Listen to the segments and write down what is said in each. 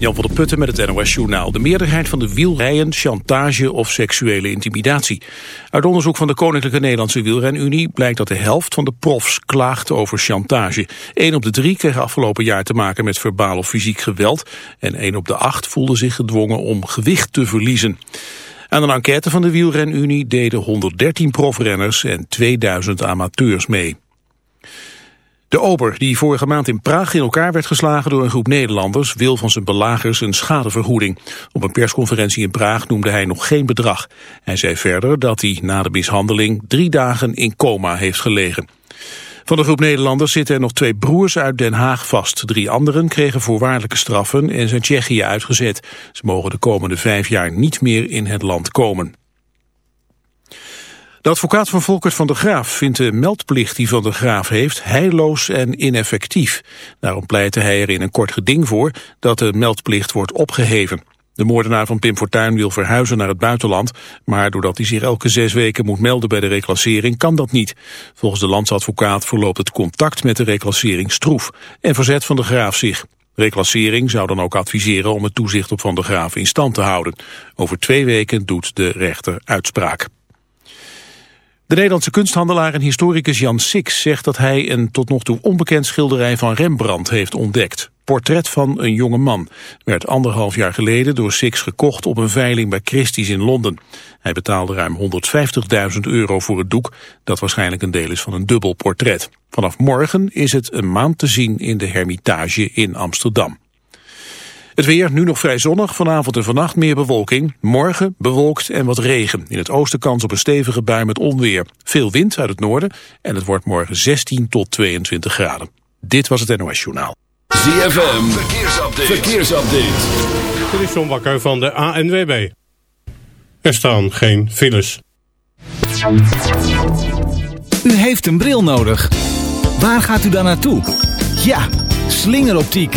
Jan van der Putten met het NOS-journaal. De meerderheid van de wielrijen, chantage of seksuele intimidatie. Uit onderzoek van de Koninklijke Nederlandse Wielrenunie... blijkt dat de helft van de profs klaagt over chantage. Eén op de drie kreeg afgelopen jaar te maken met verbaal of fysiek geweld... en één op de acht voelde zich gedwongen om gewicht te verliezen. Aan een enquête van de Wielrenunie deden 113 profrenners en 2000 amateurs mee. De ober, die vorige maand in Praag in elkaar werd geslagen door een groep Nederlanders, wil van zijn belagers een schadevergoeding. Op een persconferentie in Praag noemde hij nog geen bedrag. Hij zei verder dat hij na de mishandeling drie dagen in coma heeft gelegen. Van de groep Nederlanders zitten er nog twee broers uit Den Haag vast. Drie anderen kregen voorwaardelijke straffen en zijn Tsjechië uitgezet. Ze mogen de komende vijf jaar niet meer in het land komen. De advocaat van Volkert van der Graaf vindt de meldplicht die Van der Graaf heeft heilloos en ineffectief. Daarom pleitte hij er in een kort geding voor dat de meldplicht wordt opgeheven. De moordenaar van Pim Fortuyn wil verhuizen naar het buitenland, maar doordat hij zich elke zes weken moet melden bij de reclassering kan dat niet. Volgens de landsadvocaat verloopt het contact met de reclassering stroef en verzet Van der Graaf zich. Reclassering zou dan ook adviseren om het toezicht op Van der Graaf in stand te houden. Over twee weken doet de rechter uitspraak. De Nederlandse kunsthandelaar en historicus Jan Six zegt dat hij een tot nog toe onbekend schilderij van Rembrandt heeft ontdekt. Portret van een jonge man werd anderhalf jaar geleden door Six gekocht op een veiling bij Christie's in Londen. Hij betaalde ruim 150.000 euro voor het doek, dat waarschijnlijk een deel is van een dubbel portret. Vanaf morgen is het een maand te zien in de Hermitage in Amsterdam. Het weer, nu nog vrij zonnig, vanavond en vannacht meer bewolking. Morgen bewolkt en wat regen. In het oosten kans op een stevige bui met onweer. Veel wind uit het noorden en het wordt morgen 16 tot 22 graden. Dit was het NOS Journaal. ZFM, verkeersupdate. verkeersupdate. Dit is John Bakker van de ANWB. Er staan geen files. U heeft een bril nodig. Waar gaat u dan naartoe? Ja, slingeroptiek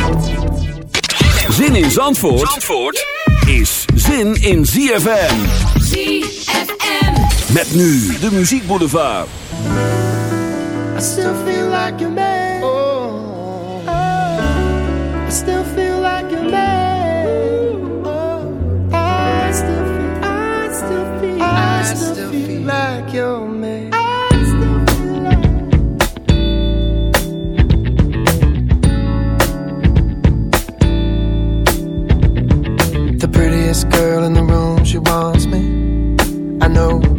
Zin in Zandvoort, Zandvoort is zin in ZFM. ZFM. Met nu de Muziek Boulevard. I still feel like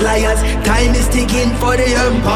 Lions. Time is ticking for the empire.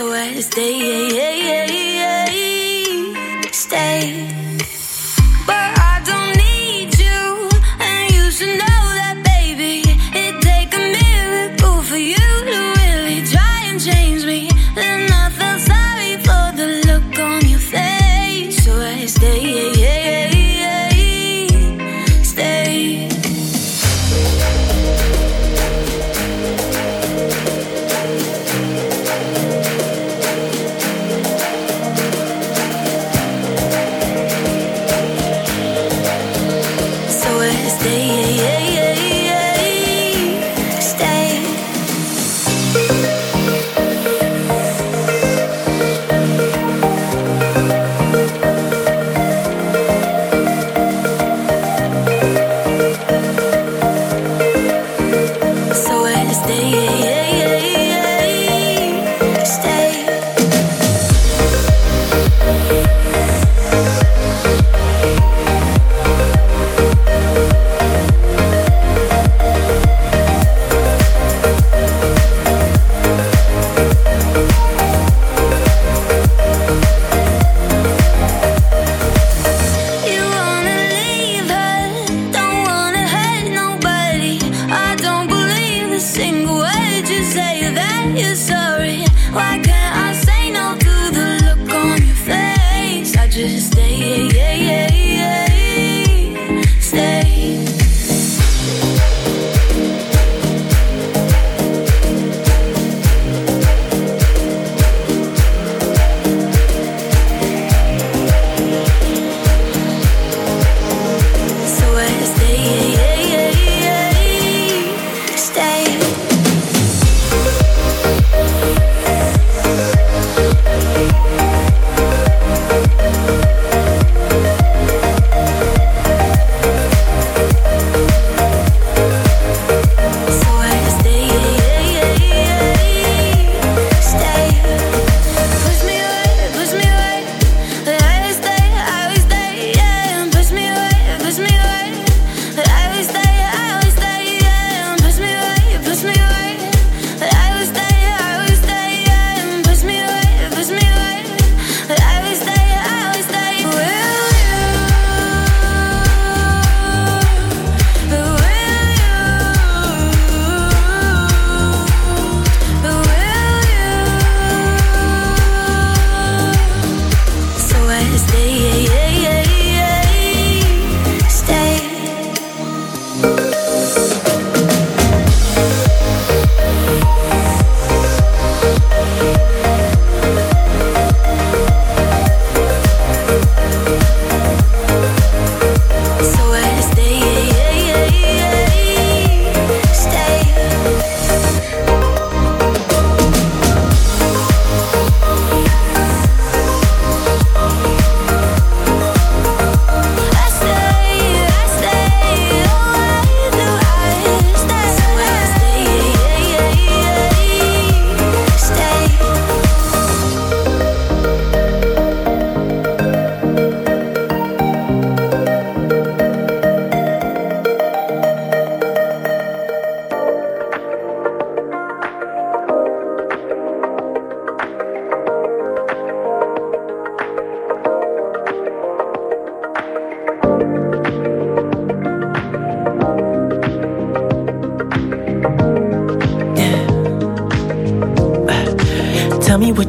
so I stay.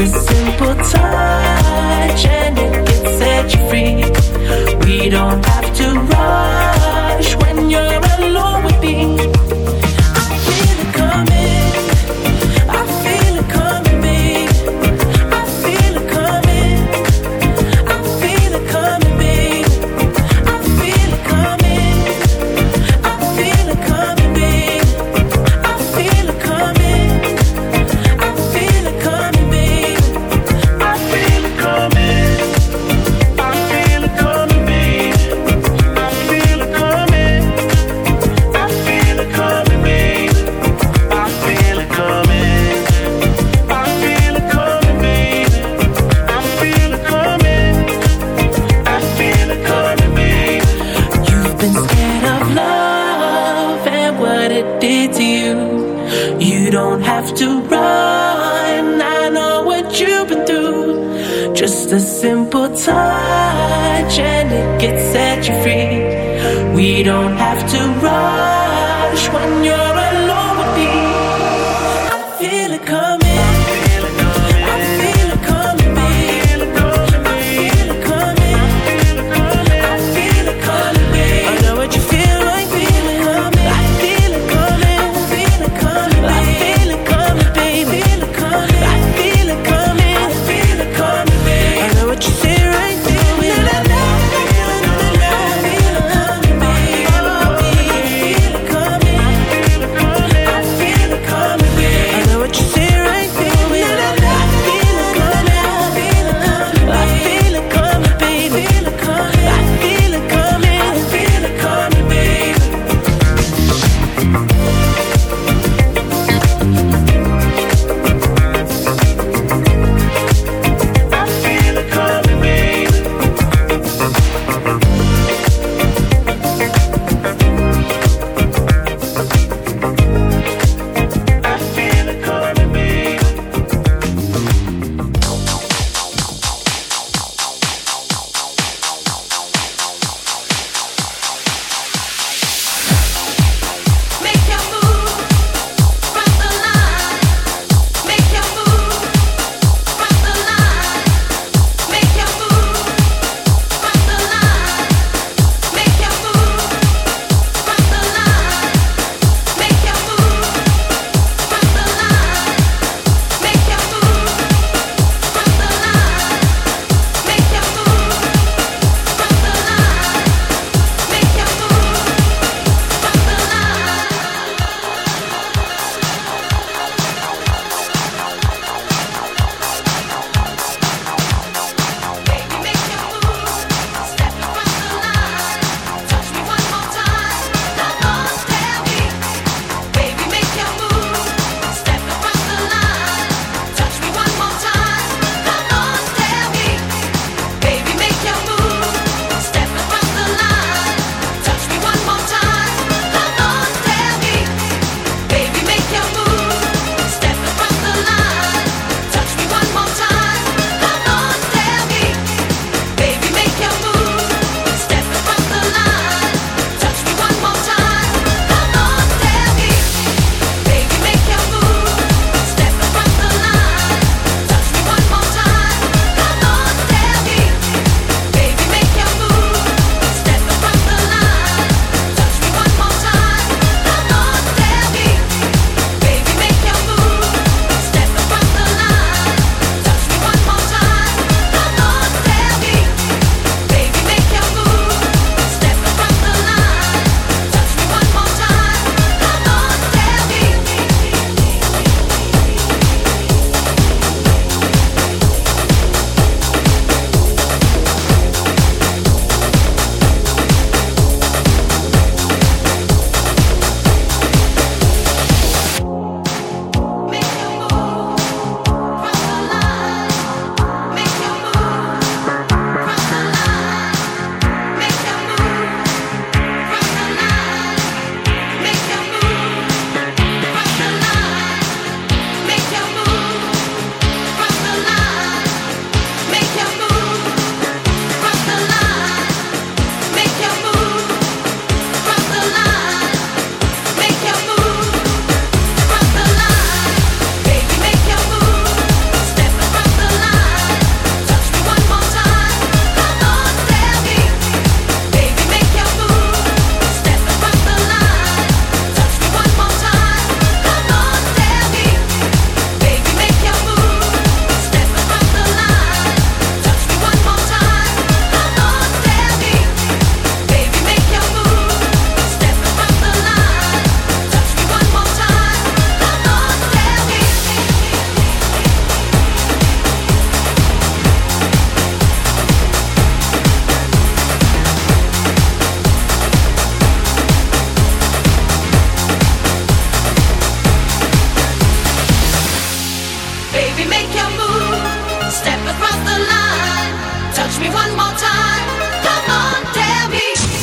A simple touch and it you free. We don't have to rush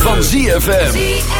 Van ZFM.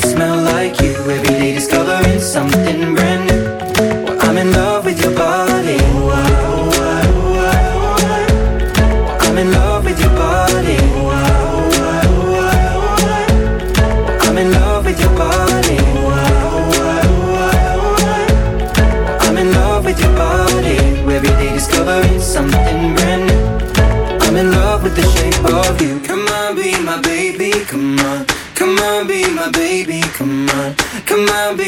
Smell like you.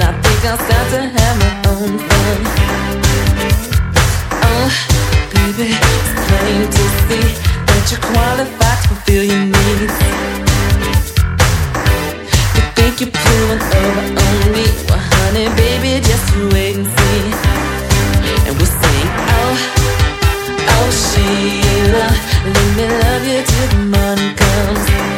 And I think I'll start to have my own fun. Oh, baby, to see That you're to fulfill your needs. You think you're pulling over on me Well, honey, baby, just wait and see. And we'll sing, oh, oh, Sheila Let me love you till the morning comes.